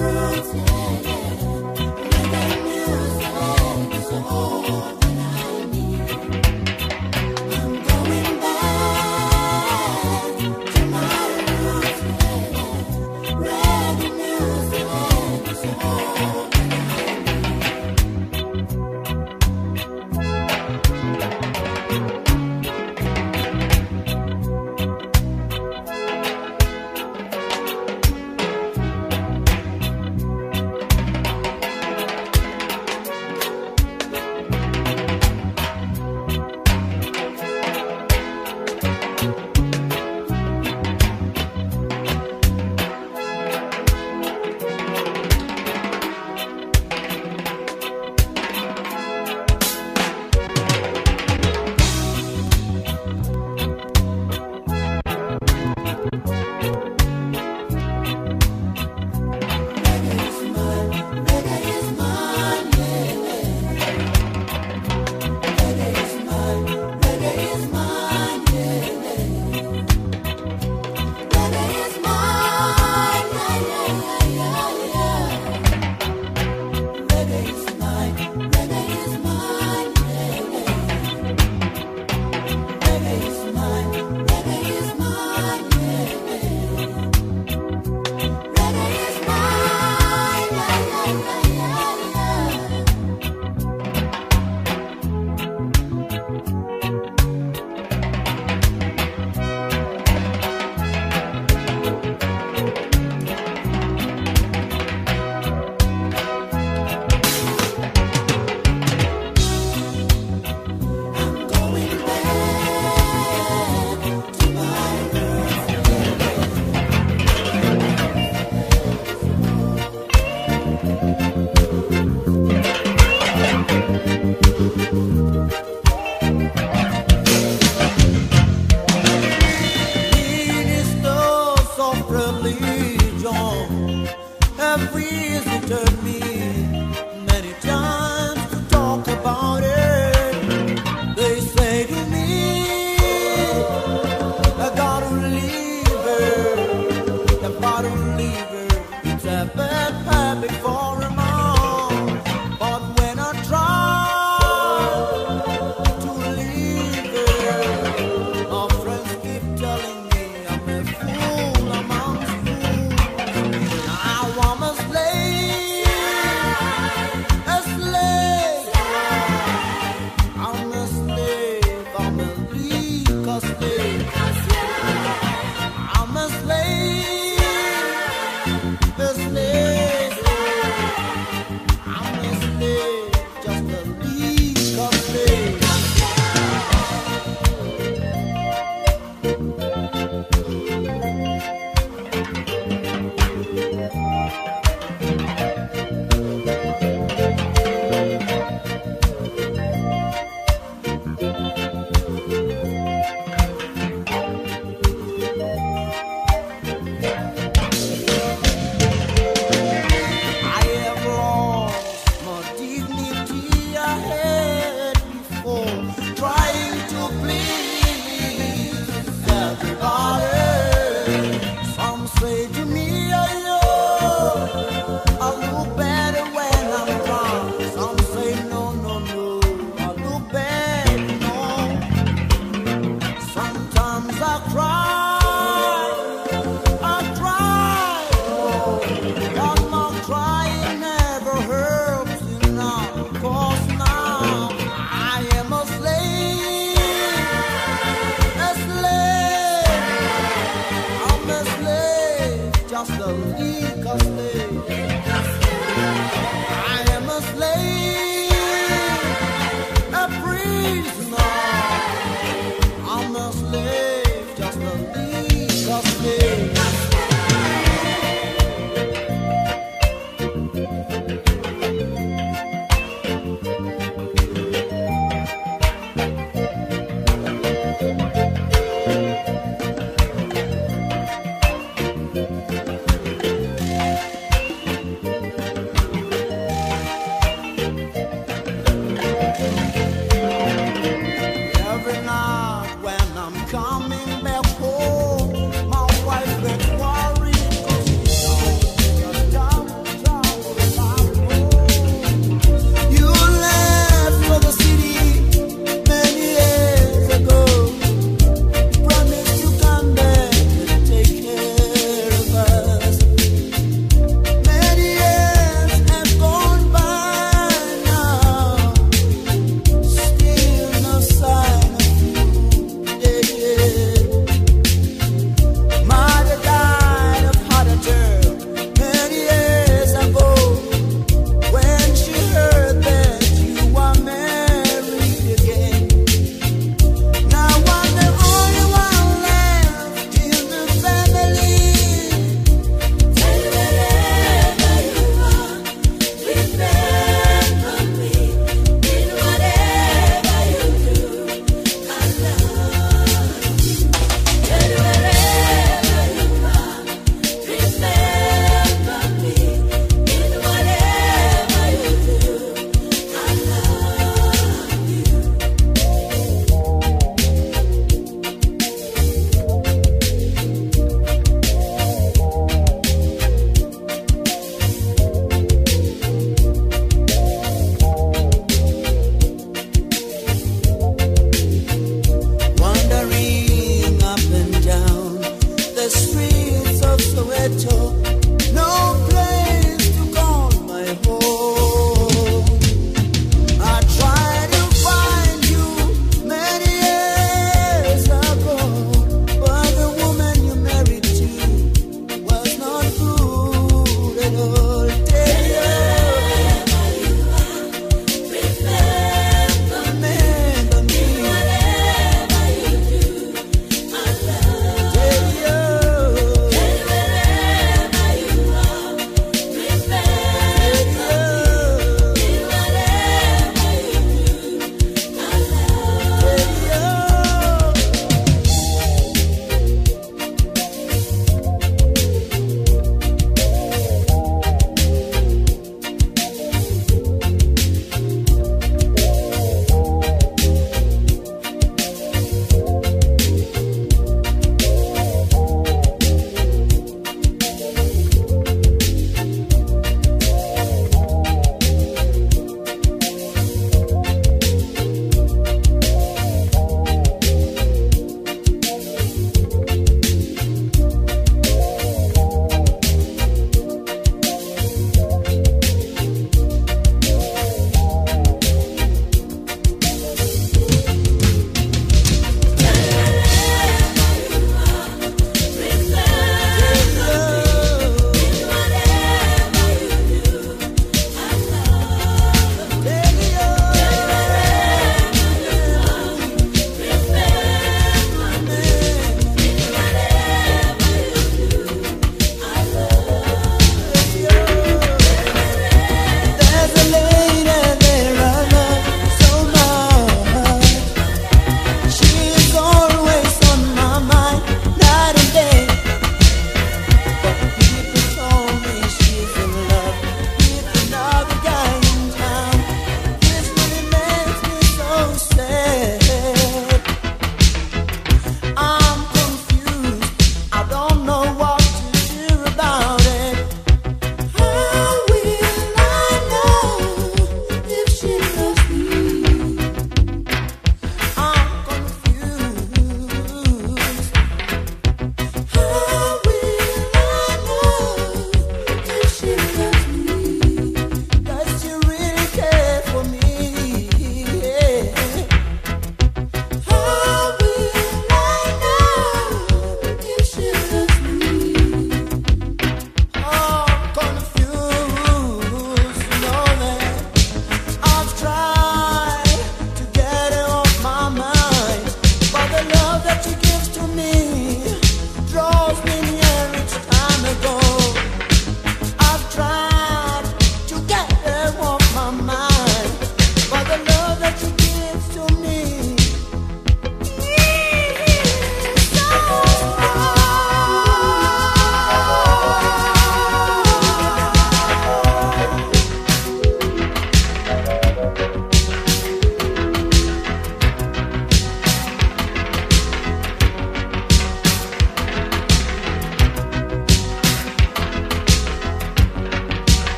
rules.